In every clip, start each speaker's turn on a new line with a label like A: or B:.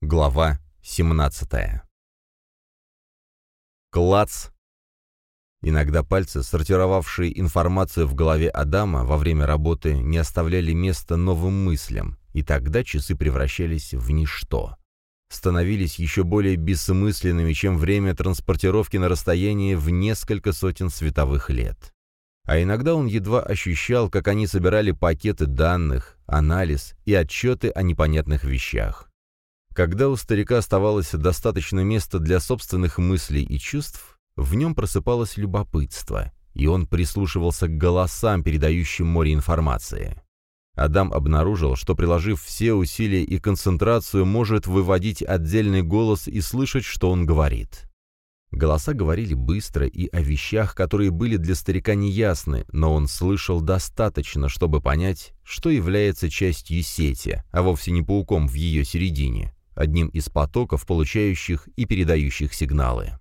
A: Глава 17 Клац. Иногда пальцы, сортировавшие информацию в голове Адама во время работы, не оставляли места новым мыслям, и тогда часы превращались в ничто. Становились еще более бессмысленными, чем время транспортировки на расстоянии в несколько сотен световых лет. А иногда он едва ощущал, как они собирали пакеты данных, анализ и отчеты о непонятных вещах. Когда у старика оставалось достаточно места для собственных мыслей и чувств, в нем просыпалось любопытство, и он прислушивался к голосам, передающим море информации. Адам обнаружил, что, приложив все усилия и концентрацию, может выводить отдельный голос и слышать, что он говорит. Голоса говорили быстро и о вещах, которые были для старика неясны, но он слышал достаточно, чтобы понять, что является частью сети, а вовсе не пауком в ее середине одним из потоков, получающих и передающих сигналы.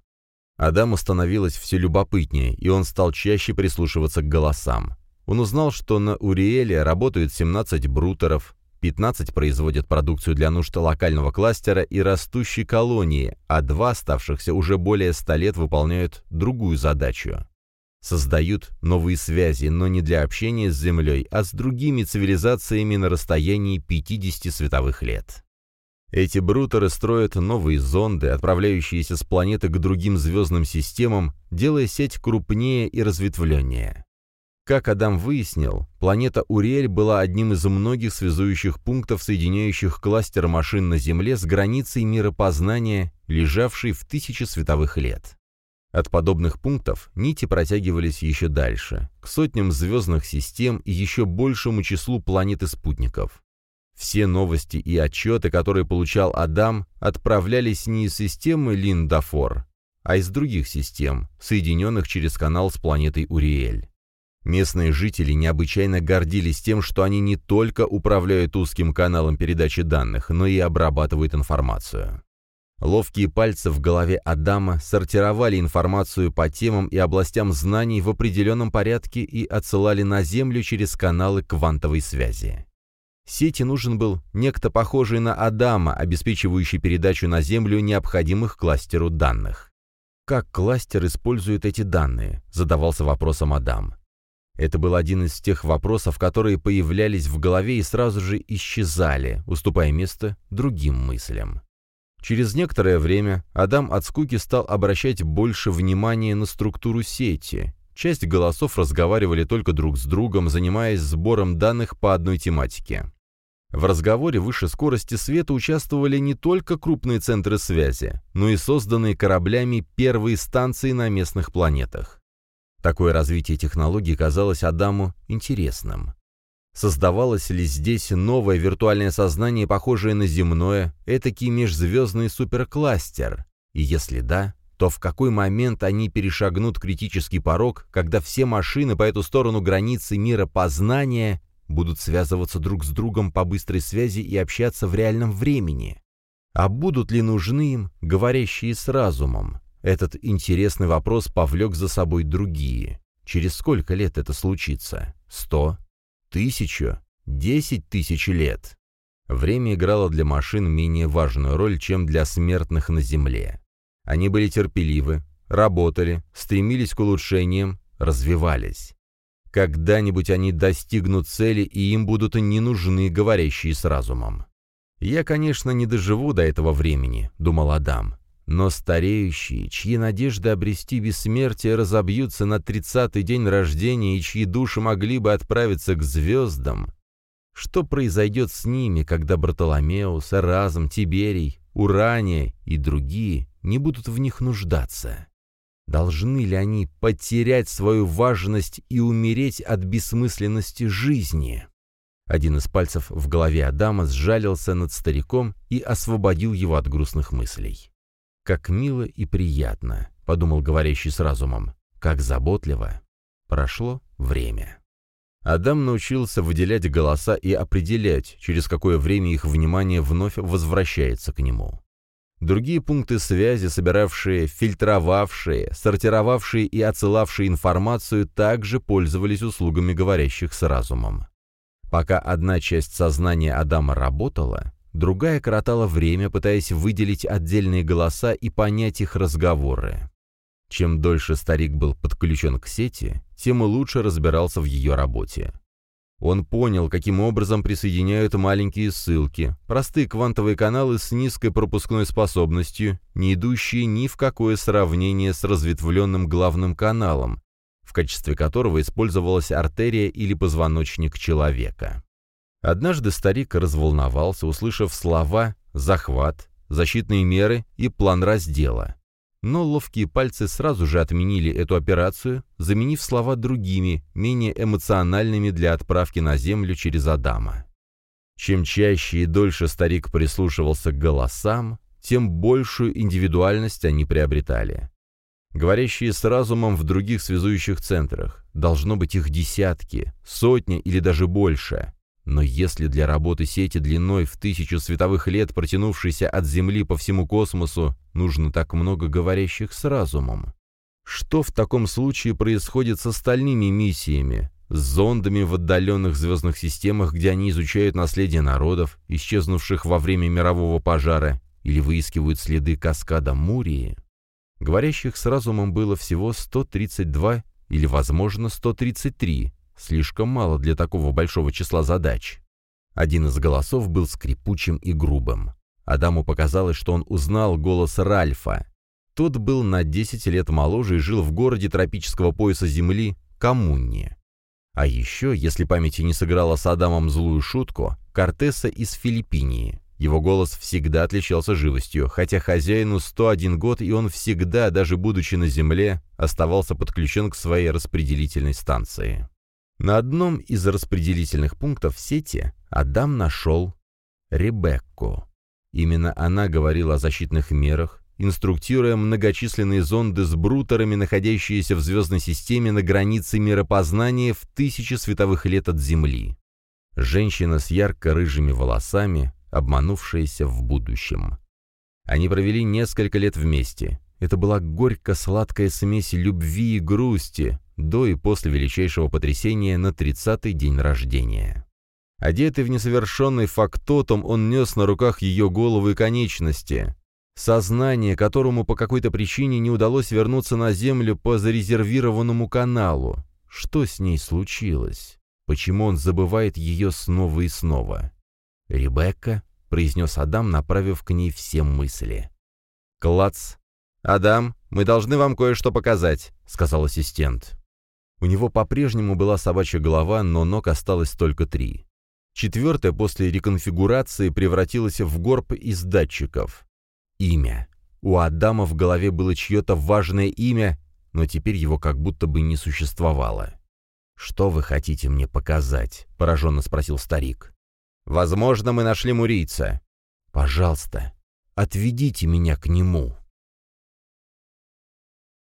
A: Адаму становилось все любопытнее, и он стал чаще прислушиваться к голосам. Он узнал, что на Уриэле работают 17 брутеров, 15 производят продукцию для нужд локального кластера и растущей колонии, а два оставшихся уже более 100 лет выполняют другую задачу. Создают новые связи, но не для общения с Землей, а с другими цивилизациями на расстоянии 50 световых лет. Эти брутеры строят новые зонды, отправляющиеся с планеты к другим звездным системам, делая сеть крупнее и разветвленнее. Как Адам выяснил, планета Уриэль была одним из многих связующих пунктов, соединяющих кластер машин на Земле с границей миропознания, лежавшей в тысячи световых лет. От подобных пунктов нити протягивались еще дальше, к сотням звездных систем и еще большему числу планет и спутников. Все новости и отчеты, которые получал Адам, отправлялись не из системы Линдафор, а из других систем, соединенных через канал с планетой Уриэль. Местные жители необычайно гордились тем, что они не только управляют узким каналом передачи данных, но и обрабатывают информацию. Ловкие пальцы в голове Адама сортировали информацию по темам и областям знаний в определенном порядке и отсылали на Землю через каналы квантовой связи. Сети нужен был некто похожий на Адама, обеспечивающий передачу на Землю необходимых кластеру данных. «Как кластер использует эти данные?» – задавался вопросом Адам. Это был один из тех вопросов, которые появлялись в голове и сразу же исчезали, уступая место другим мыслям. Через некоторое время Адам от скуки стал обращать больше внимания на структуру сети. Часть голосов разговаривали только друг с другом, занимаясь сбором данных по одной тематике. В разговоре выше скорости света участвовали не только крупные центры связи, но и созданные кораблями первые станции на местных планетах. Такое развитие технологий казалось Адаму интересным. Создавалось ли здесь новое виртуальное сознание, похожее на земное, этакий межзвездный суперкластер? И если да, то в какой момент они перешагнут критический порог, когда все машины по эту сторону границы мира познания будут связываться друг с другом по быстрой связи и общаться в реальном времени? А будут ли нужны им говорящие с разумом? Этот интересный вопрос повлек за собой другие. Через сколько лет это случится? Сто? Тысячу? Десять тысяч лет? Время играло для машин менее важную роль, чем для смертных на Земле. Они были терпеливы, работали, стремились к улучшениям, развивались. Когда-нибудь они достигнут цели, и им будут не нужны говорящие с разумом. «Я, конечно, не доживу до этого времени», — думал Адам. «Но стареющие, чьи надежды обрести бессмертие разобьются на тридцатый день рождения и чьи души могли бы отправиться к звездам, что произойдет с ними, когда Бартоломеус, Эразм, Тиберий, Урания и другие не будут в них нуждаться?» Должны ли они потерять свою важность и умереть от бессмысленности жизни? Один из пальцев в голове Адама сжалился над стариком и освободил его от грустных мыслей. «Как мило и приятно», — подумал говорящий с разумом, — «как заботливо». Прошло время. Адам научился выделять голоса и определять, через какое время их внимание вновь возвращается к нему. Другие пункты связи, собиравшие, фильтровавшие, сортировавшие и отсылавшие информацию, также пользовались услугами говорящих с разумом. Пока одна часть сознания Адама работала, другая коротала время, пытаясь выделить отдельные голоса и понять их разговоры. Чем дольше старик был подключен к сети, тем лучше разбирался в ее работе. Он понял, каким образом присоединяют маленькие ссылки, простые квантовые каналы с низкой пропускной способностью, не идущие ни в какое сравнение с разветвленным главным каналом, в качестве которого использовалась артерия или позвоночник человека. Однажды старик разволновался, услышав слова «захват», «защитные меры» и «план раздела». Но ловкие пальцы сразу же отменили эту операцию, заменив слова другими, менее эмоциональными для отправки на Землю через Адама. Чем чаще и дольше старик прислушивался к голосам, тем большую индивидуальность они приобретали. Говорящие с разумом в других связующих центрах, должно быть их десятки, сотни или даже больше. Но если для работы сети длиной в тысячу световых лет, протянувшейся от Земли по всему космосу, нужно так много говорящих с разумом, что в таком случае происходит с остальными миссиями, с зондами в отдаленных звездных системах, где они изучают наследие народов, исчезнувших во время мирового пожара, или выискивают следы каскада Мурии? Говорящих с разумом было всего 132 или, возможно, 133, Слишком мало для такого большого числа задач. Один из голосов был скрипучим и грубым. Адаму показалось, что он узнал голос Ральфа. Тот был на 10 лет моложе и жил в городе тропического пояса Земли Коммуне. А еще, если памяти не сыграла с Адамом злую шутку, Кортеса из Филиппинии. Его голос всегда отличался живостью, хотя хозяину 101 год, и он всегда, даже будучи на Земле, оставался подключен к своей распределительной станции. На одном из распределительных пунктов сети Адам нашел Ребекку. Именно она говорила о защитных мерах, инструктируя многочисленные зонды с брутерами, находящиеся в звездной системе на границе миропознания в тысячи световых лет от Земли. Женщина с ярко-рыжими волосами, обманувшаяся в будущем. Они провели несколько лет вместе. Это была горько-сладкая смесь любви и грусти, до и после величайшего потрясения на тридцатый день рождения. Одетый в несовершенный фактотом, он нес на руках ее голову и конечности. Сознание, которому по какой-то причине не удалось вернуться на Землю по зарезервированному каналу. Что с ней случилось? Почему он забывает ее снова и снова? «Ребекка», — произнес Адам, направив к ней все мысли. Клац. «Адам, мы должны вам кое-что показать», — сказал ассистент. У него по-прежнему была собачья голова, но ног осталось только три. Четвертая после реконфигурации превратилась в горб из датчиков. Имя. У Адама в голове было чье-то важное имя, но теперь его как будто бы не существовало. «Что вы хотите мне показать?» — пораженно спросил старик. «Возможно, мы нашли мурийца». «Пожалуйста, отведите меня к нему».